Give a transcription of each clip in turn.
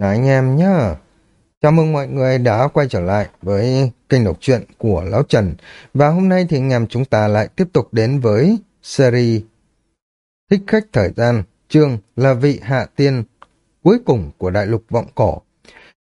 Chào anh em nhá. Chào mừng mọi người đã quay trở lại với kênh đọc truyện của Lão Trần. Và hôm nay thì anh em chúng ta lại tiếp tục đến với series Thích khách thời gian, chương là vị hạ tiên cuối cùng của đại lục vọng cổ.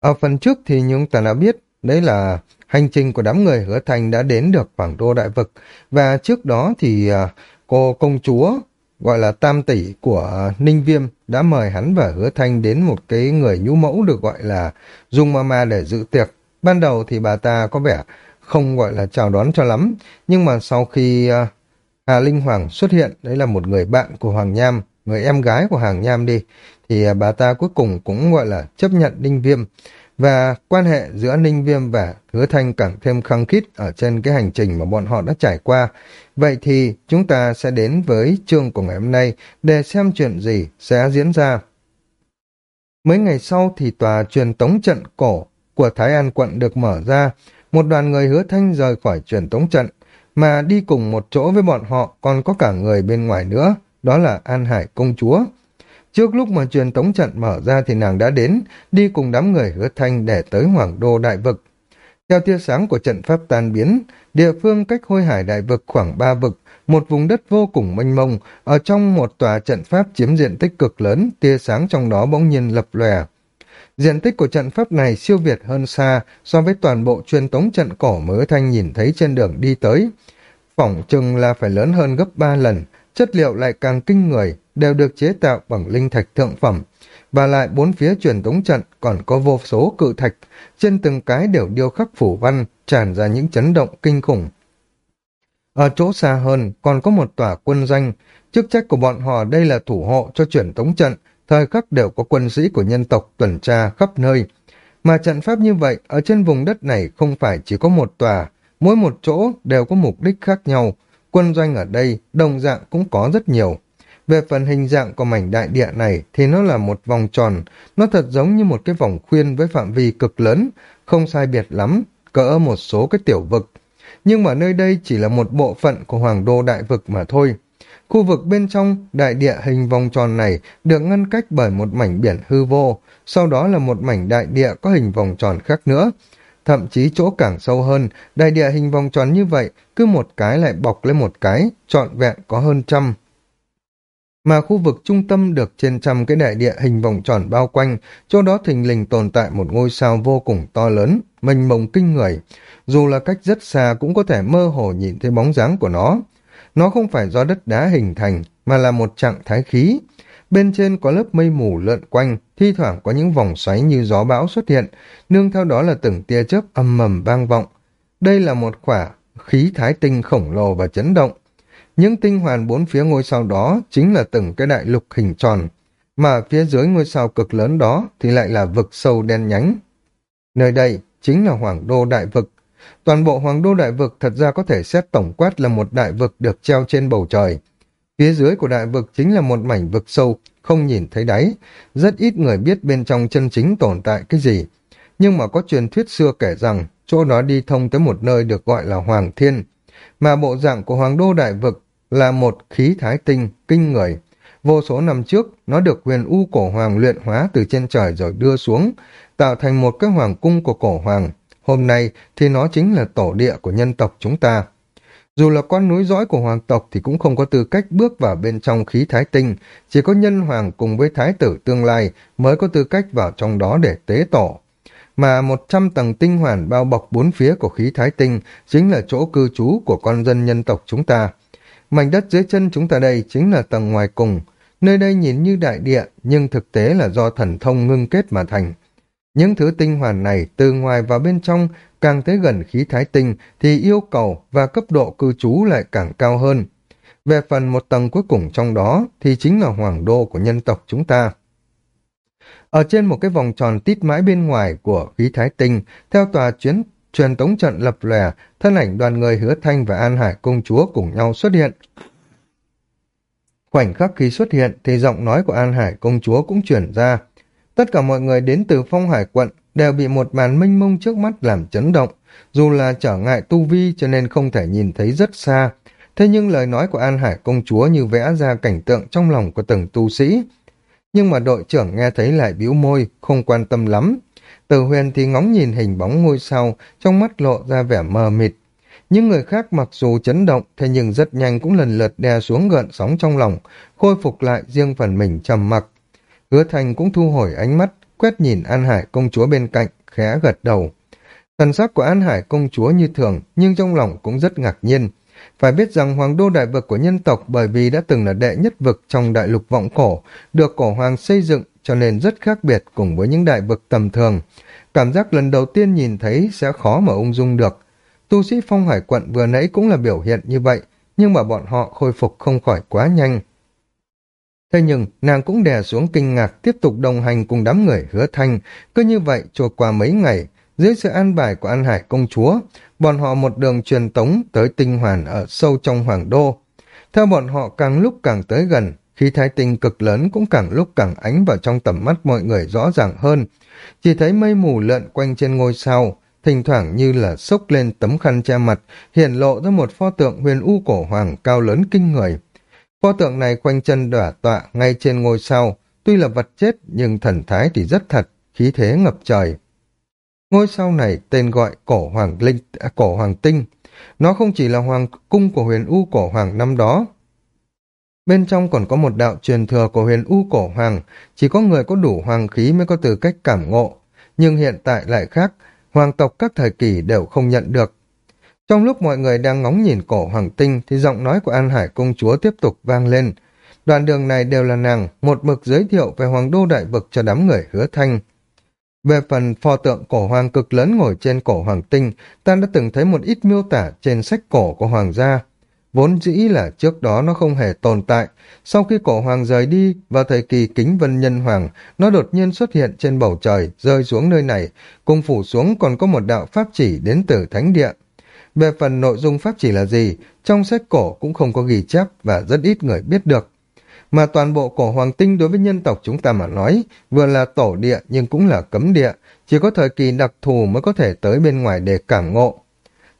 Ở phần trước thì chúng ta đã biết đấy là hành trình của đám người hứa thành đã đến được Hoàng Đô Đại Vực. Và trước đó thì à, cô công chúa gọi là tam tỷ của Ninh Viêm đã mời hắn và hứa thanh đến một cái người nhũ mẫu được gọi là Dung Mama để dự tiệc. Ban đầu thì bà ta có vẻ không gọi là chào đón cho lắm, nhưng mà sau khi à, Hà Linh Hoàng xuất hiện, đấy là một người bạn của Hoàng Nham, người em gái của hoàng Nham đi, thì à, bà ta cuối cùng cũng gọi là chấp nhận Ninh Viêm. Và quan hệ giữa Ninh Viêm và Hứa Thanh càng thêm khăng khít ở trên cái hành trình mà bọn họ đã trải qua. Vậy thì chúng ta sẽ đến với chương của ngày hôm nay để xem chuyện gì sẽ diễn ra. Mấy ngày sau thì tòa truyền tống trận cổ của Thái An quận được mở ra. Một đoàn người hứa thanh rời khỏi truyền tống trận, mà đi cùng một chỗ với bọn họ còn có cả người bên ngoài nữa, đó là An Hải công chúa. Trước lúc mà truyền tống trận mở ra thì nàng đã đến, đi cùng đám người hứa thanh để tới Hoàng Đô Đại Vực. Theo tia sáng của trận pháp tan biến, địa phương cách hôi hải đại vực khoảng ba vực, một vùng đất vô cùng mênh mông, ở trong một tòa trận pháp chiếm diện tích cực lớn, tia sáng trong đó bỗng nhiên lập lòe. Diện tích của trận pháp này siêu việt hơn xa so với toàn bộ truyền tống trận cổ mới thanh nhìn thấy trên đường đi tới. Phỏng chừng là phải lớn hơn gấp ba lần, chất liệu lại càng kinh người, đều được chế tạo bằng linh thạch thượng phẩm. Và lại bốn phía truyền tống trận còn có vô số cự thạch, trên từng cái đều điêu khắc phủ văn, tràn ra những chấn động kinh khủng. Ở chỗ xa hơn còn có một tòa quân danh, chức trách của bọn họ đây là thủ hộ cho truyền tống trận, thời khắc đều có quân sĩ của nhân tộc tuần tra khắp nơi. Mà trận pháp như vậy, ở trên vùng đất này không phải chỉ có một tòa, mỗi một chỗ đều có mục đích khác nhau. Quân doanh ở đây, đồng dạng cũng có rất nhiều. Về phần hình dạng của mảnh đại địa này thì nó là một vòng tròn, nó thật giống như một cái vòng khuyên với phạm vi cực lớn, không sai biệt lắm, cỡ một số cái tiểu vực. Nhưng mà nơi đây chỉ là một bộ phận của hoàng đô đại vực mà thôi. Khu vực bên trong đại địa hình vòng tròn này được ngăn cách bởi một mảnh biển hư vô, sau đó là một mảnh đại địa có hình vòng tròn khác nữa. Thậm chí chỗ càng sâu hơn, đại địa hình vòng tròn như vậy, cứ một cái lại bọc lên một cái, trọn vẹn có hơn trăm mà khu vực trung tâm được trên trăm cái đại địa hình vòng tròn bao quanh, chỗ đó thình lình tồn tại một ngôi sao vô cùng to lớn, mênh mông kinh người. Dù là cách rất xa cũng có thể mơ hồ nhìn thấy bóng dáng của nó. Nó không phải do đất đá hình thành, mà là một trạng thái khí. Bên trên có lớp mây mù lượn quanh, thi thoảng có những vòng xoáy như gió bão xuất hiện, nương theo đó là từng tia chớp âm mầm vang vọng. Đây là một quả khí thái tinh khổng lồ và chấn động những tinh hoàn bốn phía ngôi sao đó chính là từng cái đại lục hình tròn, mà phía dưới ngôi sao cực lớn đó thì lại là vực sâu đen nhánh. Nơi đây chính là Hoàng Đô Đại Vực. Toàn bộ Hoàng Đô Đại Vực thật ra có thể xét tổng quát là một đại vực được treo trên bầu trời. Phía dưới của đại vực chính là một mảnh vực sâu, không nhìn thấy đáy. Rất ít người biết bên trong chân chính tồn tại cái gì. Nhưng mà có truyền thuyết xưa kể rằng chỗ đó đi thông tới một nơi được gọi là Hoàng Thiên. Mà bộ dạng của Hoàng Đô Đại Vực là một khí thái tinh, kinh người. Vô số năm trước, nó được huyền u cổ hoàng luyện hóa từ trên trời rồi đưa xuống, tạo thành một cái hoàng cung của cổ hoàng. Hôm nay thì nó chính là tổ địa của nhân tộc chúng ta. Dù là con núi dõi của hoàng tộc thì cũng không có tư cách bước vào bên trong khí thái tinh, chỉ có nhân hoàng cùng với thái tử tương lai mới có tư cách vào trong đó để tế tổ. Mà một trăm tầng tinh hoàn bao bọc bốn phía của khí thái tinh chính là chỗ cư trú của con dân nhân tộc chúng ta. Mảnh đất dưới chân chúng ta đây chính là tầng ngoài cùng. Nơi đây nhìn như đại địa, nhưng thực tế là do thần thông ngưng kết mà thành. Những thứ tinh hoàn này từ ngoài vào bên trong càng tới gần khí thái tinh thì yêu cầu và cấp độ cư trú lại càng cao hơn. Về phần một tầng cuối cùng trong đó thì chính là hoàng đô của nhân tộc chúng ta. Ở trên một cái vòng tròn tít mãi bên ngoài của khí thái tinh, theo tòa chuyến truyền tống trận lập lòe, thân ảnh đoàn người hứa thanh và An Hải công chúa cùng nhau xuất hiện. Khoảnh khắc khi xuất hiện thì giọng nói của An Hải công chúa cũng chuyển ra. Tất cả mọi người đến từ phong hải quận đều bị một màn minh mông trước mắt làm chấn động, dù là trở ngại tu vi cho nên không thể nhìn thấy rất xa. Thế nhưng lời nói của An Hải công chúa như vẽ ra cảnh tượng trong lòng của từng tu sĩ. nhưng mà đội trưởng nghe thấy lại bĩu môi, không quan tâm lắm. Từ huyền thì ngóng nhìn hình bóng ngôi sao, trong mắt lộ ra vẻ mờ mịt. Những người khác mặc dù chấn động, thế nhưng rất nhanh cũng lần lượt đè xuống gợn sóng trong lòng, khôi phục lại riêng phần mình trầm mặc. Hứa Thành cũng thu hồi ánh mắt, quét nhìn An Hải công chúa bên cạnh, khẽ gật đầu. Thần sắc của An Hải công chúa như thường, nhưng trong lòng cũng rất ngạc nhiên. Phải biết rằng hoàng đô đại vực của nhân tộc bởi vì đã từng là đệ nhất vực trong đại lục vọng cổ, được cổ hoàng xây dựng cho nên rất khác biệt cùng với những đại vực tầm thường. Cảm giác lần đầu tiên nhìn thấy sẽ khó mà ung dung được. Tu sĩ phong hải quận vừa nãy cũng là biểu hiện như vậy, nhưng mà bọn họ khôi phục không khỏi quá nhanh. Thế nhưng, nàng cũng đè xuống kinh ngạc tiếp tục đồng hành cùng đám người hứa thanh, cứ như vậy trôi qua mấy ngày, dưới sự an bài của An Hải công chúa, bọn họ một đường truyền tống tới tinh hoàn ở sâu trong hoàng đô. Theo bọn họ càng lúc càng tới gần, khi thái tinh cực lớn cũng càng lúc càng ánh vào trong tầm mắt mọi người rõ ràng hơn. Chỉ thấy mây mù lợn quanh trên ngôi sao, thỉnh thoảng như là xốc lên tấm khăn che mặt, hiện lộ ra một pho tượng huyền u cổ hoàng cao lớn kinh người. Pho tượng này quanh chân đỏa tọa ngay trên ngôi sao, tuy là vật chết nhưng thần thái thì rất thật, khí thế ngập trời. Ngôi sao này tên gọi cổ hoàng linh, à, cổ hoàng tinh. Nó không chỉ là hoàng cung của huyền u cổ hoàng năm đó. Bên trong còn có một đạo truyền thừa của huyền u cổ hoàng, chỉ có người có đủ hoàng khí mới có tư cách cảm ngộ. Nhưng hiện tại lại khác, hoàng tộc các thời kỳ đều không nhận được. Trong lúc mọi người đang ngóng nhìn cổ hoàng tinh thì giọng nói của An Hải công chúa tiếp tục vang lên. Đoạn đường này đều là nàng, một mực giới thiệu về hoàng đô đại vực cho đám người hứa thanh. Về phần pho tượng cổ hoàng cực lớn ngồi trên cổ hoàng tinh, ta đã từng thấy một ít miêu tả trên sách cổ của hoàng gia. Vốn dĩ là trước đó nó không hề tồn tại. Sau khi cổ hoàng rời đi, vào thời kỳ kính vân nhân hoàng, nó đột nhiên xuất hiện trên bầu trời, rơi xuống nơi này, cùng phủ xuống còn có một đạo pháp chỉ đến từ thánh địa. Về phần nội dung pháp chỉ là gì, trong sách cổ cũng không có ghi chép và rất ít người biết được mà toàn bộ cổ hoàng tinh đối với nhân tộc chúng ta mà nói, vừa là tổ địa nhưng cũng là cấm địa, chỉ có thời kỳ đặc thù mới có thể tới bên ngoài để cảm ngộ.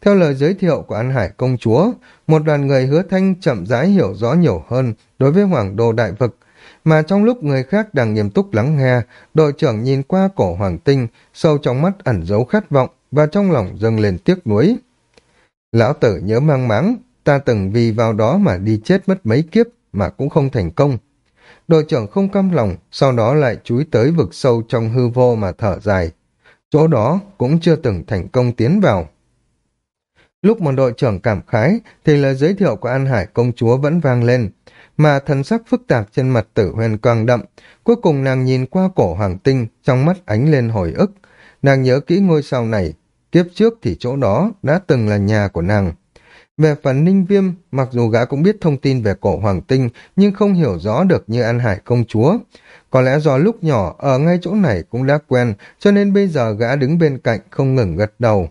Theo lời giới thiệu của An Hải công chúa, một đoàn người hứa thanh chậm rãi hiểu rõ nhiều hơn đối với hoàng đô đại vực, mà trong lúc người khác đang nghiêm túc lắng nghe, đội trưởng nhìn qua cổ hoàng tinh, sâu trong mắt ẩn giấu khát vọng và trong lòng dâng lên tiếc nuối. Lão tử nhớ mang máng, ta từng vì vào đó mà đi chết mất mấy kiếp, mà cũng không thành công. Đội trưởng không căm lòng, sau đó lại chúi tới vực sâu trong hư vô mà thở dài. Chỗ đó cũng chưa từng thành công tiến vào. Lúc mà đội trưởng cảm khái, thì lời giới thiệu của An Hải công chúa vẫn vang lên, mà thần sắc phức tạp trên mặt tử huyền càng đậm. Cuối cùng nàng nhìn qua cổ hoàng tinh, trong mắt ánh lên hồi ức. Nàng nhớ kỹ ngôi sao này, kiếp trước thì chỗ đó đã từng là nhà của nàng. Về phần ninh viêm, mặc dù gã cũng biết thông tin về cổ hoàng tinh, nhưng không hiểu rõ được như An Hải công chúa. Có lẽ do lúc nhỏ ở ngay chỗ này cũng đã quen, cho nên bây giờ gã đứng bên cạnh không ngừng gật đầu.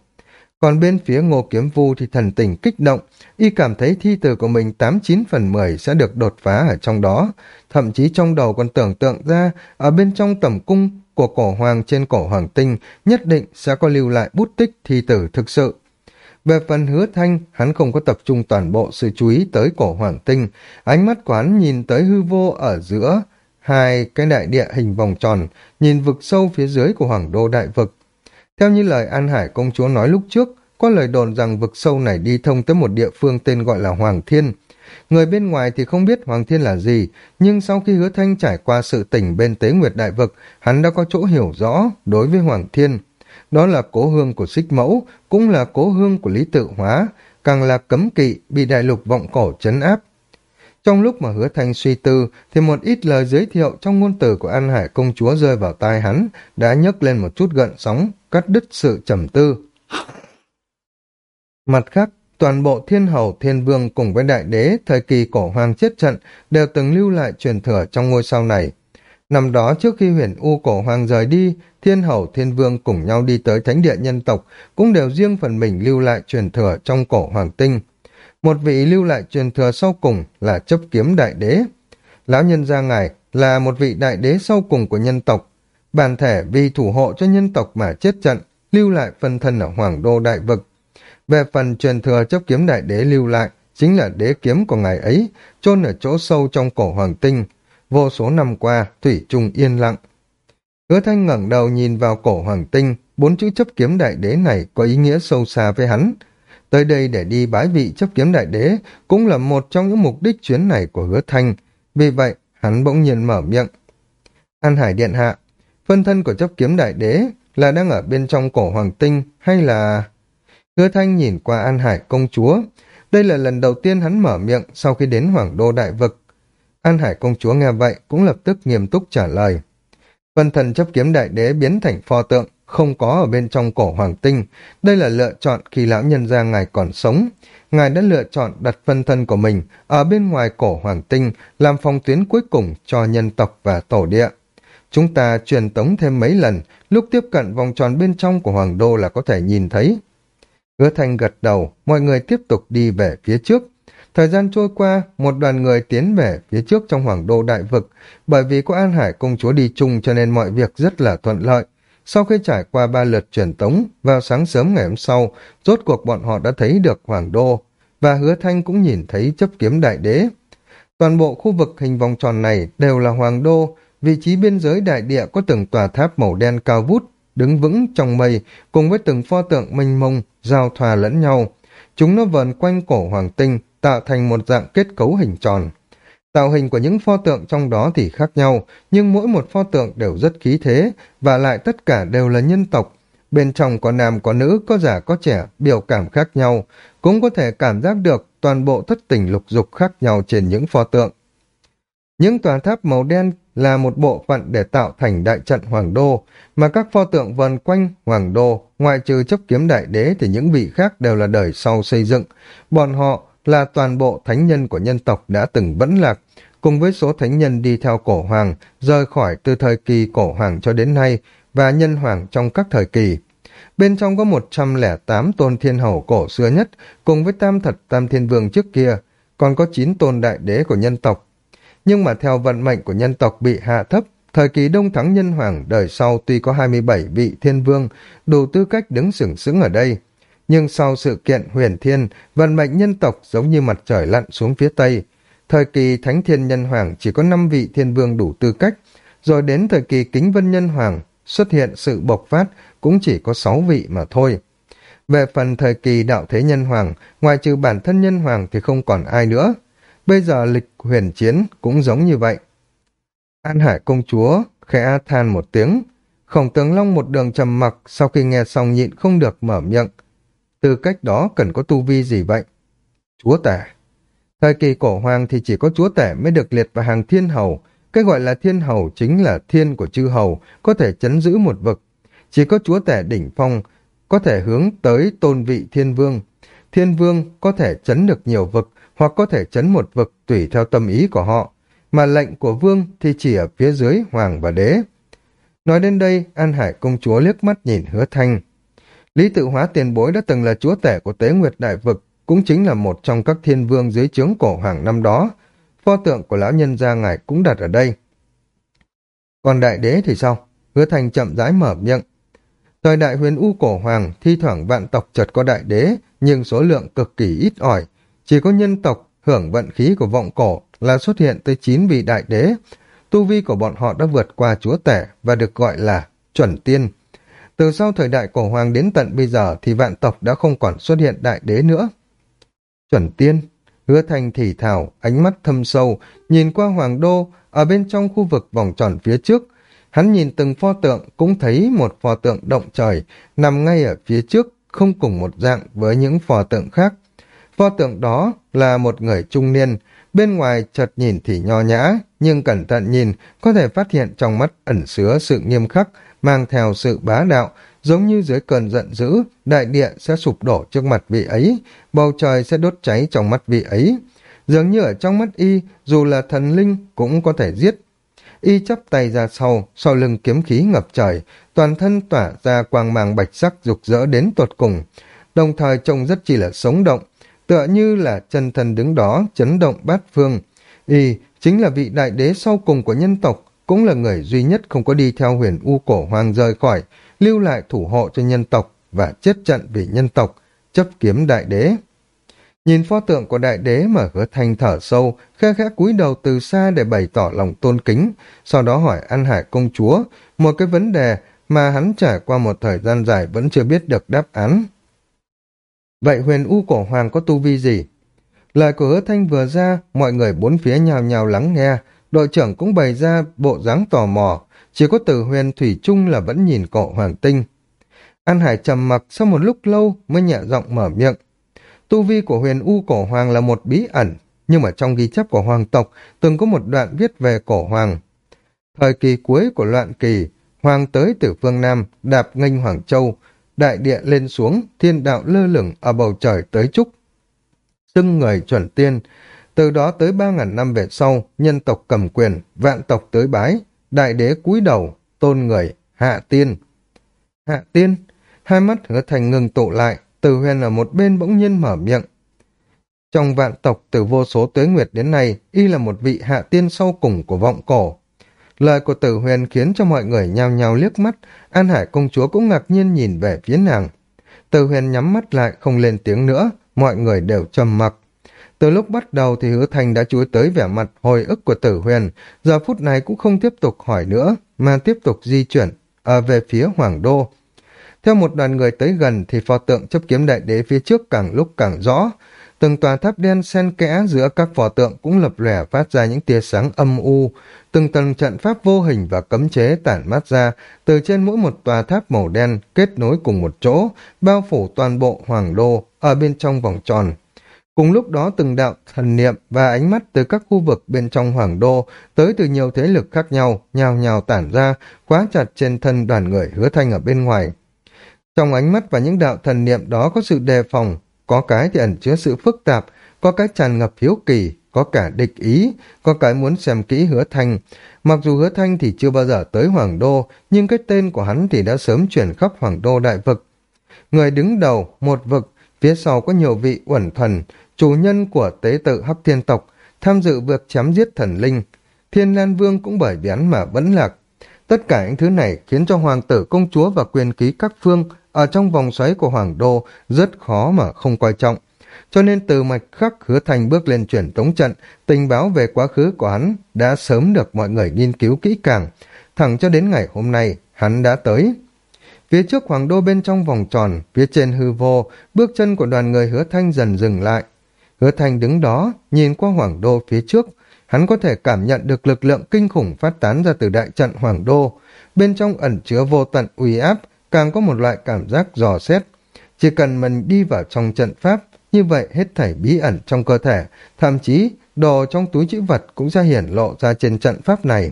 Còn bên phía ngô kiếm vu thì thần tình kích động, y cảm thấy thi từ của mình 89 phần 10 sẽ được đột phá ở trong đó. Thậm chí trong đầu còn tưởng tượng ra, ở bên trong tầm cung của cổ hoàng trên cổ hoàng tinh, nhất định sẽ có lưu lại bút tích thi tử thực sự. Về phần hứa thanh, hắn không có tập trung toàn bộ sự chú ý tới cổ hoàng tinh. Ánh mắt của hắn nhìn tới hư vô ở giữa hai cái đại địa hình vòng tròn, nhìn vực sâu phía dưới của hoàng đô đại vực. Theo như lời An Hải công chúa nói lúc trước, có lời đồn rằng vực sâu này đi thông tới một địa phương tên gọi là Hoàng Thiên. Người bên ngoài thì không biết Hoàng Thiên là gì, nhưng sau khi hứa thanh trải qua sự tỉnh bên tế nguyệt đại vực, hắn đã có chỗ hiểu rõ đối với Hoàng Thiên. Đó là cố hương của xích mẫu, cũng là cố hương của lý tự hóa, càng là cấm kỵ bị đại lục vọng cổ chấn áp. Trong lúc mà hứa thanh suy tư, thì một ít lời giới thiệu trong ngôn từ của An Hải công chúa rơi vào tai hắn, đã nhấc lên một chút gợn sóng, cắt đứt sự trầm tư. Mặt khác, toàn bộ thiên hầu thiên vương cùng với đại đế thời kỳ cổ hoàng chết trận đều từng lưu lại truyền thừa trong ngôi sao này. Năm đó trước khi huyền U cổ hoàng rời đi, thiên hầu thiên vương cùng nhau đi tới thánh địa nhân tộc, cũng đều riêng phần mình lưu lại truyền thừa trong cổ hoàng tinh. Một vị lưu lại truyền thừa sau cùng là chấp kiếm đại đế. Lão nhân gia ngài là một vị đại đế sau cùng của nhân tộc. Bản thể vì thủ hộ cho nhân tộc mà chết trận, lưu lại phân thân ở hoàng đô đại vực. Về phần truyền thừa chấp kiếm đại đế lưu lại, chính là đế kiếm của ngài ấy, chôn ở chỗ sâu trong cổ hoàng tinh, vô số năm qua, thủy Trung yên lặng. Hứa thanh ngẩng đầu nhìn vào cổ hoàng tinh, bốn chữ chấp kiếm đại đế này có ý nghĩa sâu xa với hắn. Tới đây để đi bái vị chấp kiếm đại đế cũng là một trong những mục đích chuyến này của hứa thanh. Vì vậy, hắn bỗng nhiên mở miệng. An Hải Điện Hạ, phân thân của chấp kiếm đại đế là đang ở bên trong cổ hoàng tinh hay là... Hứa Thanh nhìn qua An Hải công chúa. Đây là lần đầu tiên hắn mở miệng sau khi đến Hoàng Đô Đại Vực. An Hải công chúa nghe vậy cũng lập tức nghiêm túc trả lời. Phân thần chấp kiếm đại đế biến thành pho tượng, không có ở bên trong cổ hoàng tinh. Đây là lựa chọn khi lão nhân gia ngài còn sống. Ngài đã lựa chọn đặt phân thân của mình ở bên ngoài cổ hoàng tinh làm phong tuyến cuối cùng cho nhân tộc và tổ địa. Chúng ta truyền tống thêm mấy lần, lúc tiếp cận vòng tròn bên trong của hoàng đô là có thể nhìn thấy. Hứa thanh gật đầu, mọi người tiếp tục đi về phía trước. Thời gian trôi qua, một đoàn người tiến về phía trước trong hoàng đô đại vực, bởi vì có An Hải công chúa đi chung cho nên mọi việc rất là thuận lợi. Sau khi trải qua ba lượt truyền tống, vào sáng sớm ngày hôm sau, rốt cuộc bọn họ đã thấy được hoàng đô, và hứa thanh cũng nhìn thấy chấp kiếm đại đế. Toàn bộ khu vực hình vòng tròn này đều là hoàng đô, vị trí biên giới đại địa có từng tòa tháp màu đen cao vút, đứng vững trong mây, cùng với từng pho tượng mênh mông, giao thoa lẫn nhau. Chúng nó vờn quanh cổ hoàng tinh, tạo thành một dạng kết cấu hình tròn. Tạo hình của những pho tượng trong đó thì khác nhau, nhưng mỗi một pho tượng đều rất khí thế, và lại tất cả đều là nhân tộc. Bên trong có nam có nữ, có già có trẻ, biểu cảm khác nhau, cũng có thể cảm giác được toàn bộ thất tình lục dục khác nhau trên những pho tượng. Những tòa tháp màu đen là một bộ phận để tạo thành đại trận Hoàng Đô, mà các pho tượng vần quanh Hoàng Đô, ngoại trừ chấp kiếm đại đế thì những vị khác đều là đời sau xây dựng. Bọn họ là toàn bộ thánh nhân của nhân tộc đã từng vẫn lạc, cùng với số thánh nhân đi theo cổ hoàng, rời khỏi từ thời kỳ cổ hoàng cho đến nay, và nhân hoàng trong các thời kỳ. Bên trong có 108 tôn thiên hầu cổ xưa nhất, cùng với tam thật tam thiên vương trước kia, còn có 9 tôn đại đế của nhân tộc. Nhưng mà theo vận mệnh của nhân tộc bị hạ thấp, thời kỳ đông thắng nhân hoàng đời sau tuy có 27 vị thiên vương, đủ tư cách đứng sừng sững ở đây, nhưng sau sự kiện huyền thiên, vận mệnh nhân tộc giống như mặt trời lặn xuống phía tây. Thời kỳ thánh thiên nhân hoàng chỉ có 5 vị thiên vương đủ tư cách, rồi đến thời kỳ kính vân nhân hoàng xuất hiện sự bộc phát cũng chỉ có 6 vị mà thôi. Về phần thời kỳ đạo thế nhân hoàng, ngoài trừ bản thân nhân hoàng thì không còn ai nữa. Bây giờ lịch huyền chiến cũng giống như vậy. An Hải công chúa khẽ than một tiếng. Khổng tướng Long một đường trầm mặc sau khi nghe xong nhịn không được mở miệng. Tư cách đó cần có tu vi gì vậy? Chúa tể. Thời kỳ cổ hoàng thì chỉ có chúa tể mới được liệt vào hàng thiên hầu. Cái gọi là thiên hầu chính là thiên của chư hầu, có thể chấn giữ một vực. Chỉ có chúa tể đỉnh phong, có thể hướng tới tôn vị thiên vương. Thiên vương có thể chấn được nhiều vực, hoặc có thể chấn một vực tùy theo tâm ý của họ. Mà lệnh của vương thì chỉ ở phía dưới hoàng và đế. Nói đến đây, An Hải công chúa liếc mắt nhìn hứa thanh. Lý tự hóa tiền bối đã từng là chúa tể của tế nguyệt đại vực, cũng chính là một trong các thiên vương dưới trướng cổ hoàng năm đó. Pho tượng của lão nhân gia ngài cũng đặt ở đây. Còn đại đế thì sao? Hứa thành chậm rãi mở miệng. Thời đại huyền u cổ hoàng, thi thoảng vạn tộc chợt có đại đế, nhưng số lượng cực kỳ ít ỏi. Chỉ có nhân tộc hưởng vận khí của vọng cổ là xuất hiện tới 9 vị đại đế. Tu vi của bọn họ đã vượt qua chúa tể và được gọi là chuẩn tiên. Từ sau thời đại cổ hoàng đến tận bây giờ thì vạn tộc đã không còn xuất hiện đại đế nữa. Chuẩn tiên, hứa thành thì thảo, ánh mắt thâm sâu, nhìn qua hoàng đô, ở bên trong khu vực vòng tròn phía trước. Hắn nhìn từng pho tượng, cũng thấy một pho tượng động trời, nằm ngay ở phía trước, không cùng một dạng với những pho tượng khác. Pho tượng đó là một người trung niên, bên ngoài chợt nhìn thì nho nhã, nhưng cẩn thận nhìn, có thể phát hiện trong mắt ẩn sứa sự nghiêm khắc, mang theo sự bá đạo, giống như dưới cơn giận dữ, đại địa sẽ sụp đổ trước mặt vị ấy, bầu trời sẽ đốt cháy trong mắt vị ấy. Dường như ở trong mắt y, dù là thần linh cũng có thể giết. Y chắp tay ra sau, sau lưng kiếm khí ngập trời, toàn thân tỏa ra quang mang bạch sắc rực rỡ đến tột cùng, đồng thời trông rất chỉ là sống động, tựa như là chân thần đứng đó chấn động bát phương. Y chính là vị đại đế sau cùng của nhân tộc, cũng là người duy nhất không có đi theo huyền u cổ hoàng rời khỏi, lưu lại thủ hộ cho nhân tộc và chết trận vì nhân tộc, chấp kiếm đại đế. Nhìn pho tượng của đại đế mà hứa thanh thở sâu, khe khẽ cúi đầu từ xa để bày tỏ lòng tôn kính, sau đó hỏi An Hải công chúa, một cái vấn đề mà hắn trải qua một thời gian dài vẫn chưa biết được đáp án. Vậy huyền U cổ hoàng có tu vi gì? Lời của hứa thanh vừa ra, mọi người bốn phía nhào nhào lắng nghe, đội trưởng cũng bày ra bộ dáng tò mò, chỉ có tử huyền thủy chung là vẫn nhìn cổ hoàng tinh. An Hải trầm mặc sau một lúc lâu mới nhẹ giọng mở miệng. Tu vi của huyền U cổ hoàng là một bí ẩn, nhưng mà trong ghi chép của hoàng tộc từng có một đoạn viết về cổ hoàng. Thời kỳ cuối của loạn kỳ, hoàng tới từ phương Nam, đạp nghênh Hoàng Châu, đại địa lên xuống, thiên đạo lơ lửng ở bầu trời tới trúc. Xưng người chuẩn tiên, từ đó tới ba ngàn năm về sau, nhân tộc cầm quyền, vạn tộc tới bái, đại đế cúi đầu, tôn người, hạ tiên. Hạ tiên, hai mắt hứa thành ngừng tụ lại, từ huyền ở một bên bỗng nhiên mở miệng. Trong vạn tộc từ vô số tuế nguyệt đến nay, y là một vị hạ tiên sau cùng của vọng cổ. Lời của tử huyền khiến cho mọi người nhao nhao liếc mắt, An Hải công chúa cũng ngạc nhiên nhìn về phía nàng. Tử huyền nhắm mắt lại không lên tiếng nữa, mọi người đều trầm mặc. Từ lúc bắt đầu thì hứa thành đã chú tới vẻ mặt hồi ức của tử huyền, giờ phút này cũng không tiếp tục hỏi nữa, mà tiếp tục di chuyển à, về phía Hoàng Đô. Theo một đoàn người tới gần thì pho tượng chấp kiếm đại đế phía trước càng lúc càng rõ, từng tòa tháp đen xen kẽ giữa các pho tượng cũng lập lẻ phát ra những tia sáng âm u, từng tầng trận pháp vô hình và cấm chế tản mát ra từ trên mỗi một tòa tháp màu đen kết nối cùng một chỗ, bao phủ toàn bộ hoàng đô ở bên trong vòng tròn. Cùng lúc đó từng đạo thần niệm và ánh mắt từ các khu vực bên trong hoàng đô tới từ nhiều thế lực khác nhau, nhào nhào tản ra, khóa chặt trên thân đoàn người hứa thanh ở bên ngoài. Trong ánh mắt và những đạo thần niệm đó có sự đề phòng, có cái thì ẩn chứa sự phức tạp, có cái tràn ngập hiếu kỳ, có cả địch ý, có cái muốn xem kỹ hứa thanh. Mặc dù hứa thanh thì chưa bao giờ tới Hoàng Đô, nhưng cái tên của hắn thì đã sớm chuyển khắp Hoàng Đô đại vực. Người đứng đầu, một vực, phía sau có nhiều vị uẩn thần, chủ nhân của tế tự Hắc Thiên Tộc, tham dự việc chém giết thần linh. Thiên Lan Vương cũng bởi vì hắn mà vẫn lạc. Tất cả những thứ này khiến cho hoàng tử công chúa và quyền ký các phương ở trong vòng xoáy của Hoàng Đô rất khó mà không coi trọng. Cho nên từ mạch khắc hứa thành bước lên chuyển tống trận, tình báo về quá khứ của hắn đã sớm được mọi người nghiên cứu kỹ càng. Thẳng cho đến ngày hôm nay, hắn đã tới. Phía trước hoàng đô bên trong vòng tròn, phía trên hư vô, bước chân của đoàn người hứa thanh dần dừng lại. Hứa thanh đứng đó, nhìn qua hoàng đô phía trước, hắn có thể cảm nhận được lực lượng kinh khủng phát tán ra từ đại trận hoàng đô. Bên trong ẩn chứa vô tận uy áp, càng có một loại cảm giác dò xét. Chỉ cần mình đi vào trong trận pháp, như vậy hết thảy bí ẩn trong cơ thể, thậm chí đồ trong túi chữ vật cũng sẽ hiển lộ ra trên trận pháp này.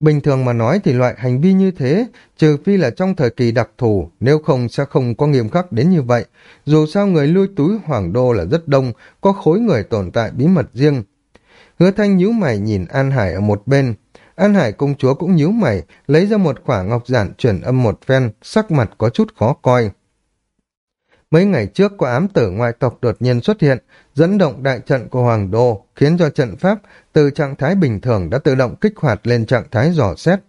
Bình thường mà nói thì loại hành vi như thế, trừ phi là trong thời kỳ đặc thù, nếu không sẽ không có nghiêm khắc đến như vậy. Dù sao người lui túi hoàng đô là rất đông, có khối người tồn tại bí mật riêng. Hứa thanh nhíu mày nhìn An Hải ở một bên, An Hải công chúa cũng nhíu mày, lấy ra một quả ngọc giản chuyển âm một phen, sắc mặt có chút khó coi. Mấy ngày trước có ám tử ngoại tộc đột nhiên xuất hiện, dẫn động đại trận của Hoàng Đô, khiến cho trận pháp từ trạng thái bình thường đã tự động kích hoạt lên trạng thái dò xét.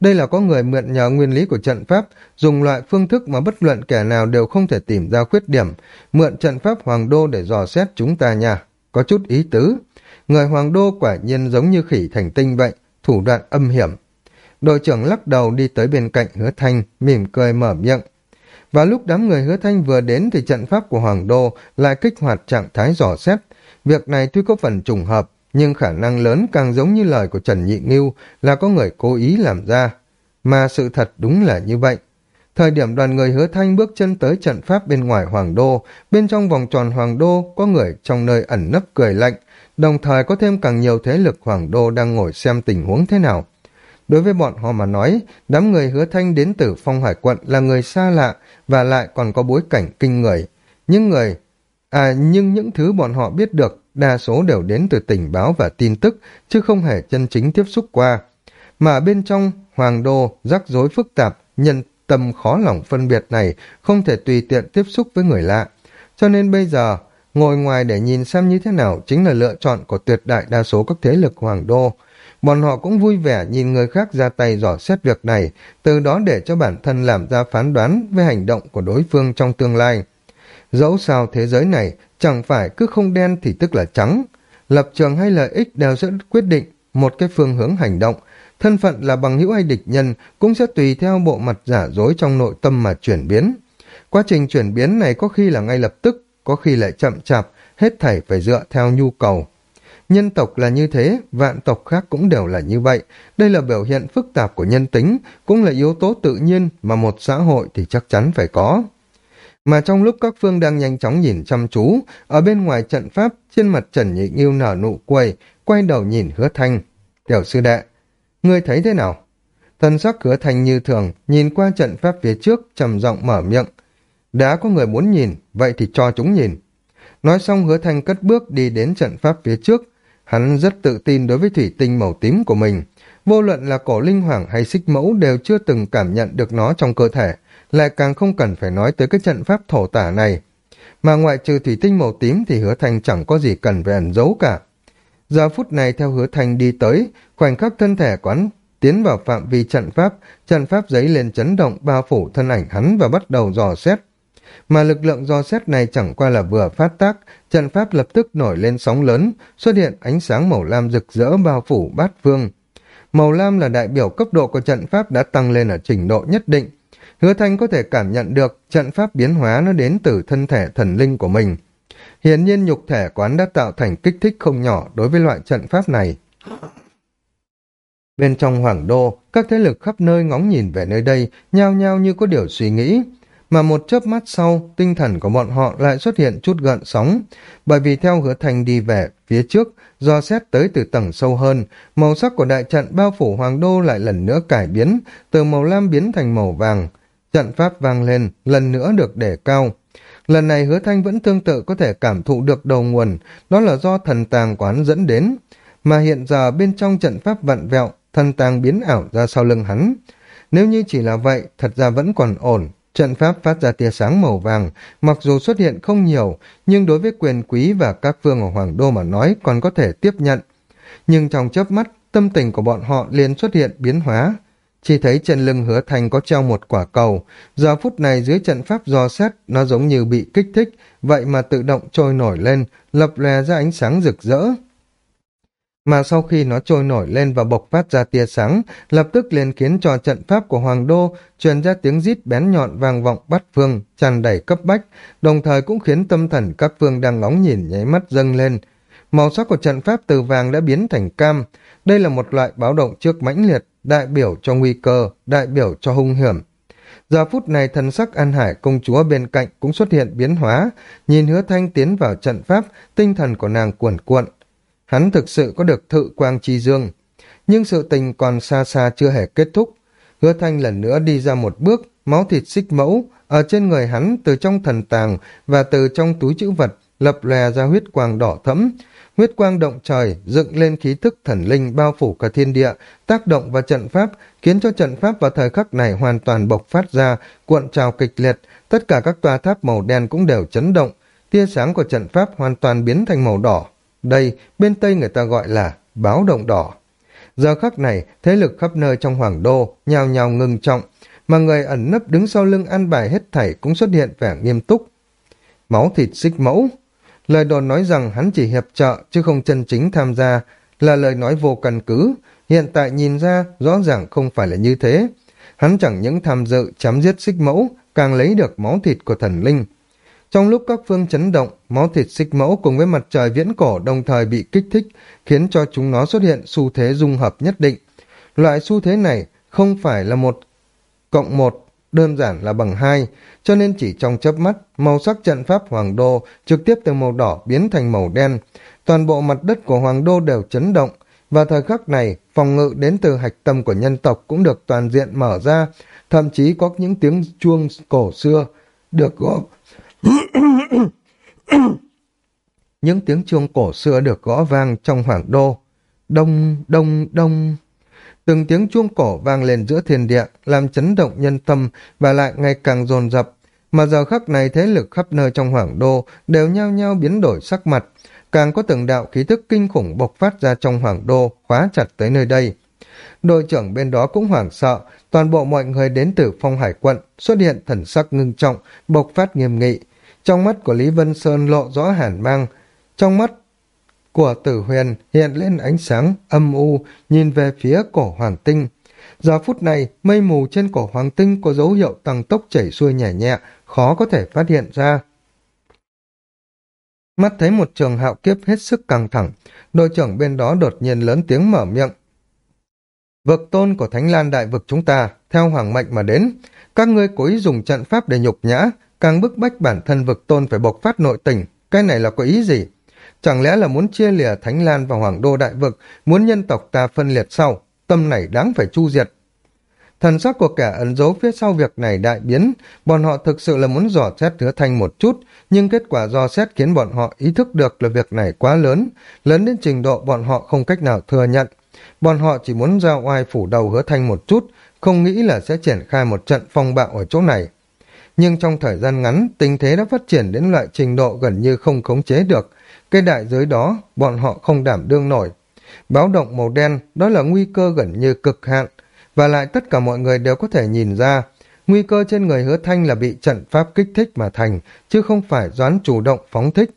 Đây là có người mượn nhờ nguyên lý của trận pháp, dùng loại phương thức mà bất luận kẻ nào đều không thể tìm ra khuyết điểm, mượn trận pháp Hoàng Đô để dò xét chúng ta nhà. Có chút ý tứ. Người Hoàng Đô quả nhiên giống như khỉ thành tinh vậy, thủ đoạn âm hiểm. Đội trưởng lắc đầu đi tới bên cạnh hứa thanh, mỉm cười mở miệng. Và lúc đám người hứa thanh vừa đến thì trận pháp của Hoàng Đô lại kích hoạt trạng thái dò xét. Việc này tuy có phần trùng hợp, nhưng khả năng lớn càng giống như lời của Trần Nhị Ngưu là có người cố ý làm ra. Mà sự thật đúng là như vậy. Thời điểm đoàn người hứa thanh bước chân tới trận pháp bên ngoài Hoàng Đô, bên trong vòng tròn Hoàng Đô có người trong nơi ẩn nấp cười lạnh, đồng thời có thêm càng nhiều thế lực Hoàng Đô đang ngồi xem tình huống thế nào. Đối với bọn họ mà nói, đám người hứa thanh đến từ phong hải quận là người xa lạ và lại còn có bối cảnh kinh người. Những người, à nhưng những thứ bọn họ biết được đa số đều đến từ tình báo và tin tức, chứ không hề chân chính tiếp xúc qua. Mà bên trong hoàng đô, rắc rối phức tạp, nhân tâm khó lòng phân biệt này không thể tùy tiện tiếp xúc với người lạ. Cho nên bây giờ, ngồi ngoài để nhìn xem như thế nào chính là lựa chọn của tuyệt đại đa số các thế lực hoàng đô. Bọn họ cũng vui vẻ nhìn người khác ra tay dò xét việc này, từ đó để cho bản thân làm ra phán đoán về hành động của đối phương trong tương lai. Dẫu sao thế giới này chẳng phải cứ không đen thì tức là trắng. Lập trường hay lợi ích đều sẽ quyết định một cái phương hướng hành động. Thân phận là bằng hữu hay địch nhân cũng sẽ tùy theo bộ mặt giả dối trong nội tâm mà chuyển biến. Quá trình chuyển biến này có khi là ngay lập tức, có khi lại chậm chạp, hết thảy phải dựa theo nhu cầu. Nhân tộc là như thế, vạn tộc khác cũng đều là như vậy. Đây là biểu hiện phức tạp của nhân tính, cũng là yếu tố tự nhiên mà một xã hội thì chắc chắn phải có. Mà trong lúc các phương đang nhanh chóng nhìn chăm chú, ở bên ngoài trận pháp, trên mặt Trần Nhị Nghiêu nở nụ quầy, quay đầu nhìn hứa thanh. Tiểu sư đệ, ngươi thấy thế nào? Thần sắc hứa thanh như thường, nhìn qua trận pháp phía trước, trầm giọng mở miệng. Đã có người muốn nhìn, vậy thì cho chúng nhìn. Nói xong hứa thanh cất bước đi đến trận pháp phía trước, Hắn rất tự tin đối với thủy tinh màu tím của mình. Vô luận là cổ linh hoàng hay xích mẫu đều chưa từng cảm nhận được nó trong cơ thể, lại càng không cần phải nói tới cái trận pháp thổ tả này. Mà ngoại trừ thủy tinh màu tím thì hứa thanh chẳng có gì cần phải ẩn giấu cả. Giờ phút này theo hứa thanh đi tới, khoảnh khắc thân thể quán tiến vào phạm vi trận pháp, trận pháp giấy lên chấn động bao phủ thân ảnh hắn và bắt đầu dò xét mà lực lượng do xét này chẳng qua là vừa phát tác, trận pháp lập tức nổi lên sóng lớn, xuất hiện ánh sáng màu lam rực rỡ bao phủ bát phương. Màu lam là đại biểu cấp độ của trận pháp đã tăng lên ở trình độ nhất định. Hứa Thanh có thể cảm nhận được trận pháp biến hóa nó đến từ thân thể thần linh của mình. Hiển nhiên nhục thể quán đã tạo thành kích thích không nhỏ đối với loại trận pháp này. Bên trong hoàng đô, các thế lực khắp nơi ngóng nhìn về nơi đây, nhao nhao như có điều suy nghĩ mà một chớp mắt sau, tinh thần của bọn họ lại xuất hiện chút gợn sóng, bởi vì theo hứa thành đi về phía trước, do xét tới từ tầng sâu hơn, màu sắc của đại trận bao phủ hoàng đô lại lần nữa cải biến, từ màu lam biến thành màu vàng. Trận pháp vang lên, lần nữa được để cao. Lần này hứa thanh vẫn tương tự có thể cảm thụ được đầu nguồn, đó là do thần tàng quán dẫn đến. Mà hiện giờ bên trong trận pháp vặn vẹo, thần tàng biến ảo ra sau lưng hắn. Nếu như chỉ là vậy, thật ra vẫn còn ổn, Trận pháp phát ra tia sáng màu vàng, mặc dù xuất hiện không nhiều, nhưng đối với quyền quý và các vương ở Hoàng Đô mà nói còn có thể tiếp nhận. Nhưng trong chớp mắt, tâm tình của bọn họ liền xuất hiện biến hóa. Chỉ thấy trên lưng hứa thành có treo một quả cầu, giờ phút này dưới trận pháp do xét, nó giống như bị kích thích, vậy mà tự động trôi nổi lên, lập lè ra ánh sáng rực rỡ mà sau khi nó trôi nổi lên và bộc phát ra tia sáng, lập tức liền khiến cho trận pháp của Hoàng Đô truyền ra tiếng rít bén nhọn vang vọng bắt phương, tràn đầy cấp bách, đồng thời cũng khiến tâm thần các phương đang ngóng nhìn nháy mắt dâng lên. Màu sắc của trận pháp từ vàng đã biến thành cam, đây là một loại báo động trước mãnh liệt, đại biểu cho nguy cơ, đại biểu cho hung hiểm. Giờ phút này thần sắc An Hải công chúa bên cạnh cũng xuất hiện biến hóa, nhìn hứa thanh tiến vào trận pháp, tinh thần của nàng cuồn cuộn, Hắn thực sự có được thự quang chi dương. Nhưng sự tình còn xa xa chưa hề kết thúc. Hứa thanh lần nữa đi ra một bước, máu thịt xích mẫu, ở trên người hắn từ trong thần tàng và từ trong túi chữ vật lập lè ra huyết quang đỏ thẫm. Huyết quang động trời, dựng lên khí thức thần linh bao phủ cả thiên địa, tác động vào trận pháp, khiến cho trận pháp vào thời khắc này hoàn toàn bộc phát ra, cuộn trào kịch liệt, tất cả các tòa tháp màu đen cũng đều chấn động, tia sáng của trận pháp hoàn toàn biến thành màu đỏ, đây, bên Tây người ta gọi là báo động đỏ. Giờ khắc này, thế lực khắp nơi trong hoàng đô, nhào nhào ngừng trọng, mà người ẩn nấp đứng sau lưng ăn bài hết thảy cũng xuất hiện vẻ nghiêm túc. Máu thịt xích mẫu. Lời đồn nói rằng hắn chỉ hiệp trợ chứ không chân chính tham gia là lời nói vô căn cứ. Hiện tại nhìn ra rõ ràng không phải là như thế. Hắn chẳng những tham dự chém giết xích mẫu, càng lấy được máu thịt của thần linh. Trong lúc các phương chấn động, máu thịt xích mẫu cùng với mặt trời viễn cổ đồng thời bị kích thích, khiến cho chúng nó xuất hiện xu thế dung hợp nhất định. Loại xu thế này không phải là một cộng một, đơn giản là bằng hai, cho nên chỉ trong chớp mắt, màu sắc trận pháp Hoàng Đô trực tiếp từ màu đỏ biến thành màu đen. Toàn bộ mặt đất của Hoàng Đô đều chấn động, và thời khắc này, phòng ngự đến từ hạch tâm của nhân tộc cũng được toàn diện mở ra, thậm chí có những tiếng chuông cổ xưa được gõ những tiếng chuông cổ xưa được gõ vang trong hoàng đô. Đông, đông, đông. Từng tiếng chuông cổ vang lên giữa thiên địa, làm chấn động nhân tâm và lại ngày càng dồn dập. Mà giờ khắc này thế lực khắp nơi trong hoàng đô đều nhao nhao biến đổi sắc mặt. Càng có từng đạo khí thức kinh khủng bộc phát ra trong hoàng đô, khóa chặt tới nơi đây. Đội trưởng bên đó cũng hoảng sợ, toàn bộ mọi người đến từ phong hải quận, xuất hiện thần sắc ngưng trọng, bộc phát nghiêm nghị, trong mắt của Lý Vân Sơn lộ rõ hàn mang, trong mắt của tử huyền hiện lên ánh sáng âm u nhìn về phía cổ hoàng tinh. Giờ phút này, mây mù trên cổ hoàng tinh có dấu hiệu tăng tốc chảy xuôi nhẹ nhẹ, khó có thể phát hiện ra. Mắt thấy một trường hạo kiếp hết sức căng thẳng, đội trưởng bên đó đột nhiên lớn tiếng mở miệng. Vực tôn của Thánh Lan Đại Vực chúng ta, theo hoàng mệnh mà đến, các ngươi cố ý dùng trận pháp để nhục nhã, càng bức bách bản thân vực tôn phải bộc phát nội tình, cái này là có ý gì? Chẳng lẽ là muốn chia lìa Thánh Lan và Hoàng Đô Đại Vực, muốn nhân tộc ta phân liệt sau, tâm này đáng phải chu diệt. Thần sắc của kẻ ẩn giấu phía sau việc này đại biến, bọn họ thực sự là muốn dò xét hứa thanh một chút, nhưng kết quả dò xét khiến bọn họ ý thức được là việc này quá lớn, lớn đến trình độ bọn họ không cách nào thừa nhận. Bọn họ chỉ muốn giao oai phủ đầu hứa thanh một chút, không nghĩ là sẽ triển khai một trận phong bạo ở chỗ này. Nhưng trong thời gian ngắn, tình thế đã phát triển đến loại trình độ gần như không khống chế được. Cái đại giới đó, bọn họ không đảm đương nổi. Báo động màu đen, đó là nguy cơ gần như cực hạn, và lại tất cả mọi người đều có thể nhìn ra, nguy cơ trên người hứa thanh là bị trận pháp kích thích mà thành, chứ không phải doán chủ động phóng thích.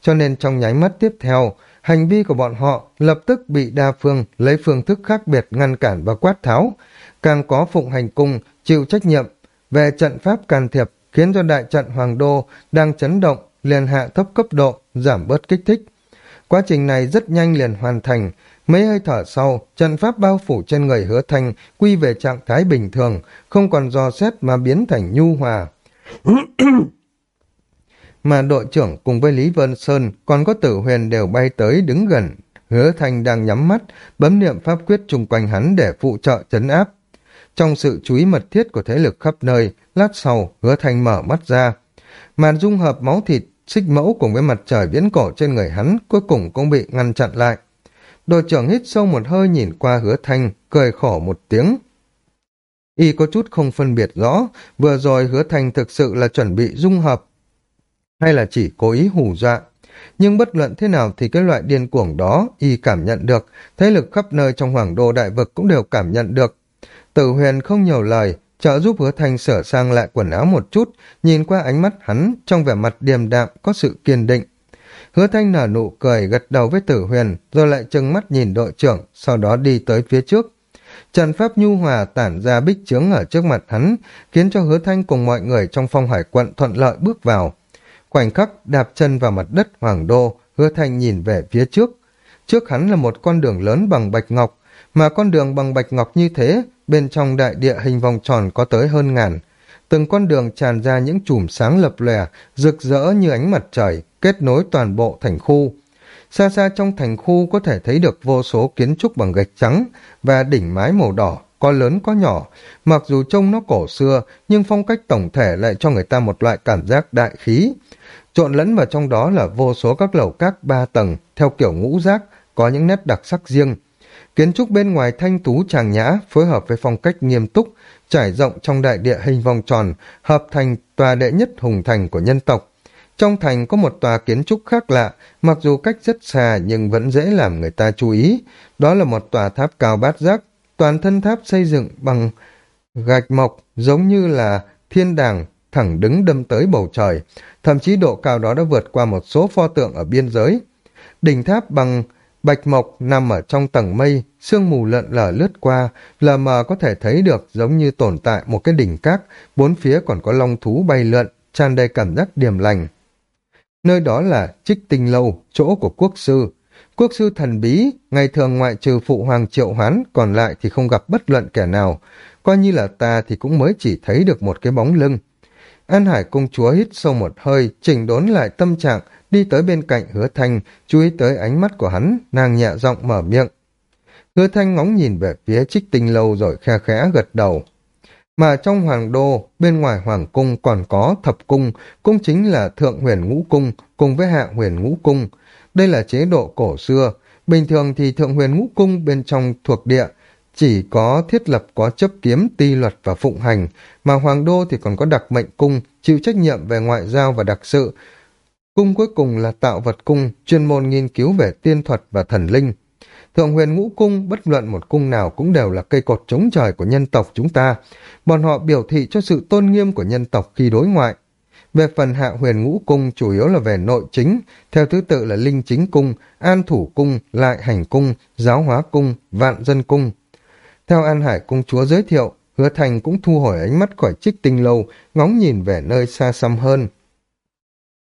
Cho nên trong nháy mắt tiếp theo, hành vi của bọn họ lập tức bị đa phương lấy phương thức khác biệt ngăn cản và quát tháo, càng có phụng hành cung chịu trách nhiệm về trận pháp can thiệp khiến cho đại trận Hoàng Đô đang chấn động liền hạ thấp cấp độ, giảm bớt kích thích. Quá trình này rất nhanh liền hoàn thành, mấy hơi thở sau, trận pháp bao phủ trên người hứa thanh quy về trạng thái bình thường, không còn dò xét mà biến thành nhu hòa. mà đội trưởng cùng với Lý Vân Sơn còn có tử huyền đều bay tới đứng gần. Hứa thanh đang nhắm mắt, bấm niệm pháp quyết chung quanh hắn để phụ trợ chấn áp. Trong sự chú ý mật thiết của thế lực khắp nơi, lát sau, hứa thanh mở mắt ra. Màn dung hợp máu thịt, xích mẫu cùng với mặt trời viễn cổ trên người hắn cuối cùng cũng bị ngăn chặn lại. Đội trưởng hít sâu một hơi nhìn qua hứa thanh, cười khổ một tiếng. Y có chút không phân biệt rõ, vừa rồi hứa thanh thực sự là chuẩn bị dung hợp, hay là chỉ cố ý hù dọa. Nhưng bất luận thế nào thì cái loại điên cuồng đó y cảm nhận được, thế lực khắp nơi trong hoàng đô đại vực cũng đều cảm nhận được. Tử huyền không nhiều lời, trợ giúp hứa thanh sửa sang lại quần áo một chút, nhìn qua ánh mắt hắn trong vẻ mặt điềm đạm có sự kiên định. Hứa thanh nở nụ cười gật đầu với tử huyền, rồi lại trừng mắt nhìn đội trưởng, sau đó đi tới phía trước. Trần Pháp Nhu Hòa tản ra bích chướng ở trước mặt hắn, khiến cho hứa thanh cùng mọi người trong phong hải quận thuận lợi bước vào. Khoảnh khắc đạp chân vào mặt đất hoàng đô, hứa thanh nhìn về phía trước. Trước hắn là một con đường lớn bằng bạch ngọc, mà con đường bằng bạch ngọc như thế, bên trong đại địa hình vòng tròn có tới hơn ngàn. Từng con đường tràn ra những chùm sáng lập lòe, rực rỡ như ánh mặt trời, kết nối toàn bộ thành khu. Xa xa trong thành khu có thể thấy được vô số kiến trúc bằng gạch trắng và đỉnh mái màu đỏ, có lớn có nhỏ. Mặc dù trông nó cổ xưa, nhưng phong cách tổng thể lại cho người ta một loại cảm giác đại khí. Trộn lẫn vào trong đó là vô số các lầu các ba tầng, theo kiểu ngũ giác, có những nét đặc sắc riêng. Kiến trúc bên ngoài thanh tú tràng nhã phối hợp với phong cách nghiêm túc, trải rộng trong đại địa hình vòng tròn, hợp thành tòa đệ nhất hùng thành của nhân tộc. Trong thành có một tòa kiến trúc khác lạ, mặc dù cách rất xa nhưng vẫn dễ làm người ta chú ý. Đó là một tòa tháp cao bát giác, toàn thân tháp xây dựng bằng gạch mộc giống như là thiên đàng thẳng đứng đâm tới bầu trời. Thậm chí độ cao đó đã vượt qua một số pho tượng ở biên giới. Đỉnh tháp bằng Bạch mộc nằm ở trong tầng mây, sương mù lợn lờ lướt qua, lờ mờ có thể thấy được giống như tồn tại một cái đỉnh cát, bốn phía còn có long thú bay lượn, tràn đầy cảm giác điềm lành. Nơi đó là trích tinh lâu, chỗ của quốc sư. Quốc sư thần bí, ngày thường ngoại trừ phụ hoàng triệu hoán, còn lại thì không gặp bất luận kẻ nào. Coi như là ta thì cũng mới chỉ thấy được một cái bóng lưng. An Hải công chúa hít sâu một hơi, chỉnh đốn lại tâm trạng, đi tới bên cạnh hứa thanh, chú ý tới ánh mắt của hắn, nàng nhẹ giọng mở miệng. Hứa thanh ngóng nhìn về phía trích tinh lâu rồi khe khẽ gật đầu. Mà trong hoàng đô, bên ngoài hoàng cung còn có thập cung, cũng chính là thượng huyền ngũ cung, cùng với hạ huyền ngũ cung. Đây là chế độ cổ xưa. Bình thường thì thượng huyền ngũ cung bên trong thuộc địa chỉ có thiết lập có chấp kiếm, ti luật và phụng hành, mà hoàng đô thì còn có đặc mệnh cung, chịu trách nhiệm về ngoại giao và đặc sự, Cung cuối cùng là tạo vật cung, chuyên môn nghiên cứu về tiên thuật và thần linh. Thượng huyền ngũ cung, bất luận một cung nào cũng đều là cây cột chống trời của nhân tộc chúng ta. Bọn họ biểu thị cho sự tôn nghiêm của nhân tộc khi đối ngoại. Về phần hạ huyền ngũ cung chủ yếu là về nội chính, theo thứ tự là linh chính cung, an thủ cung, lại hành cung, giáo hóa cung, vạn dân cung. Theo An Hải cung chúa giới thiệu, hứa thành cũng thu hồi ánh mắt khỏi trích tinh lâu, ngóng nhìn về nơi xa xăm hơn.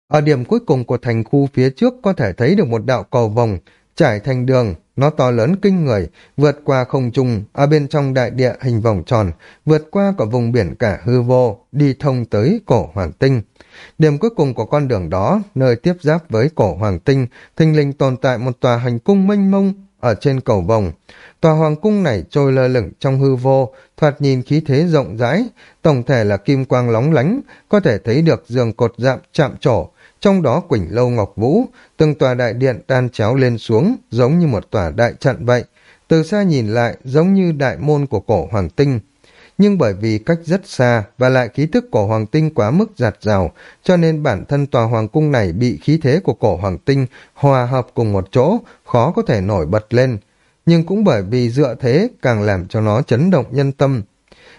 Ở điểm cuối cùng của thành khu phía trước có thể thấy được một đạo cầu vòng, trải thành đường, nó to lớn kinh người, vượt qua không trung, ở bên trong đại địa hình vòng tròn, vượt qua cả vùng biển cả hư vô, đi thông tới cổ hoàng tinh. Điểm cuối cùng của con đường đó, nơi tiếp giáp với cổ hoàng tinh, thình lình tồn tại một tòa hành cung mênh mông ở trên cầu vòng. Tòa hoàng cung này trôi lơ lửng trong hư vô, thoạt nhìn khí thế rộng rãi, tổng thể là kim quang lóng lánh, có thể thấy được giường cột dạm chạm trổ, trong đó Quỳnh Lâu Ngọc Vũ, từng tòa đại điện đan chéo lên xuống, giống như một tòa đại trận vậy. Từ xa nhìn lại, giống như đại môn của cổ hoàng tinh. Nhưng bởi vì cách rất xa và lại khí thức cổ hoàng tinh quá mức giạt rào, cho nên bản thân tòa hoàng cung này bị khí thế của cổ hoàng tinh hòa hợp cùng một chỗ, khó có thể nổi bật lên. Nhưng cũng bởi vì dựa thế càng làm cho nó chấn động nhân tâm.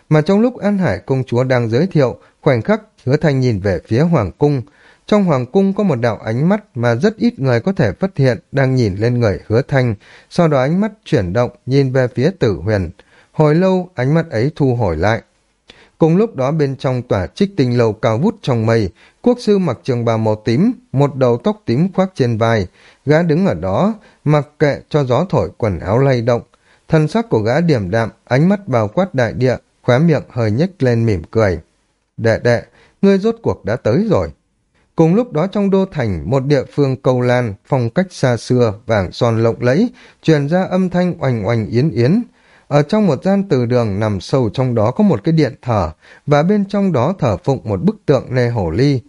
Mà trong lúc An Hải công chúa đang giới thiệu, khoảnh khắc hứa thanh nhìn về phía hoàng cung, trong hoàng cung có một đạo ánh mắt mà rất ít người có thể phát hiện đang nhìn lên người hứa thanh, sau đó ánh mắt chuyển động nhìn về phía tử huyền. Hồi lâu ánh mắt ấy thu hồi lại. Cùng lúc đó bên trong tòa trích tinh lầu cao vút trong mây, quốc sư mặc trường bào màu tím, một đầu tóc tím khoác trên vai, gã đứng ở đó, mặc kệ cho gió thổi quần áo lay động. Thân sắc của gã điểm đạm, ánh mắt bao quát đại địa, khóe miệng hơi nhếch lên mỉm cười. Đệ đệ, ngươi rốt cuộc đã tới rồi. Cùng lúc đó trong đô thành, một địa phương cầu lan, phong cách xa xưa, vàng son lộng lẫy, truyền ra âm thanh oanh oanh yến yến. Ở trong một gian từ đường nằm sâu trong đó có một cái điện thờ, và bên trong đó thờ phụng một bức tượng nê hổ ly.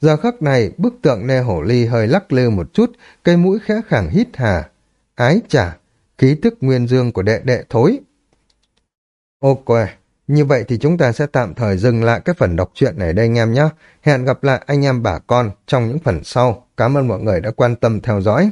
Giờ khắc này, bức tượng nê hổ ly hơi lắc lư một chút, cây mũi khẽ khẳng hít hà. Ái chả, ký tức nguyên dương của đệ đệ thối. Ok, như vậy thì chúng ta sẽ tạm thời dừng lại cái phần đọc truyện này đây anh em nhé. Hẹn gặp lại anh em bà con trong những phần sau. Cảm ơn mọi người đã quan tâm theo dõi.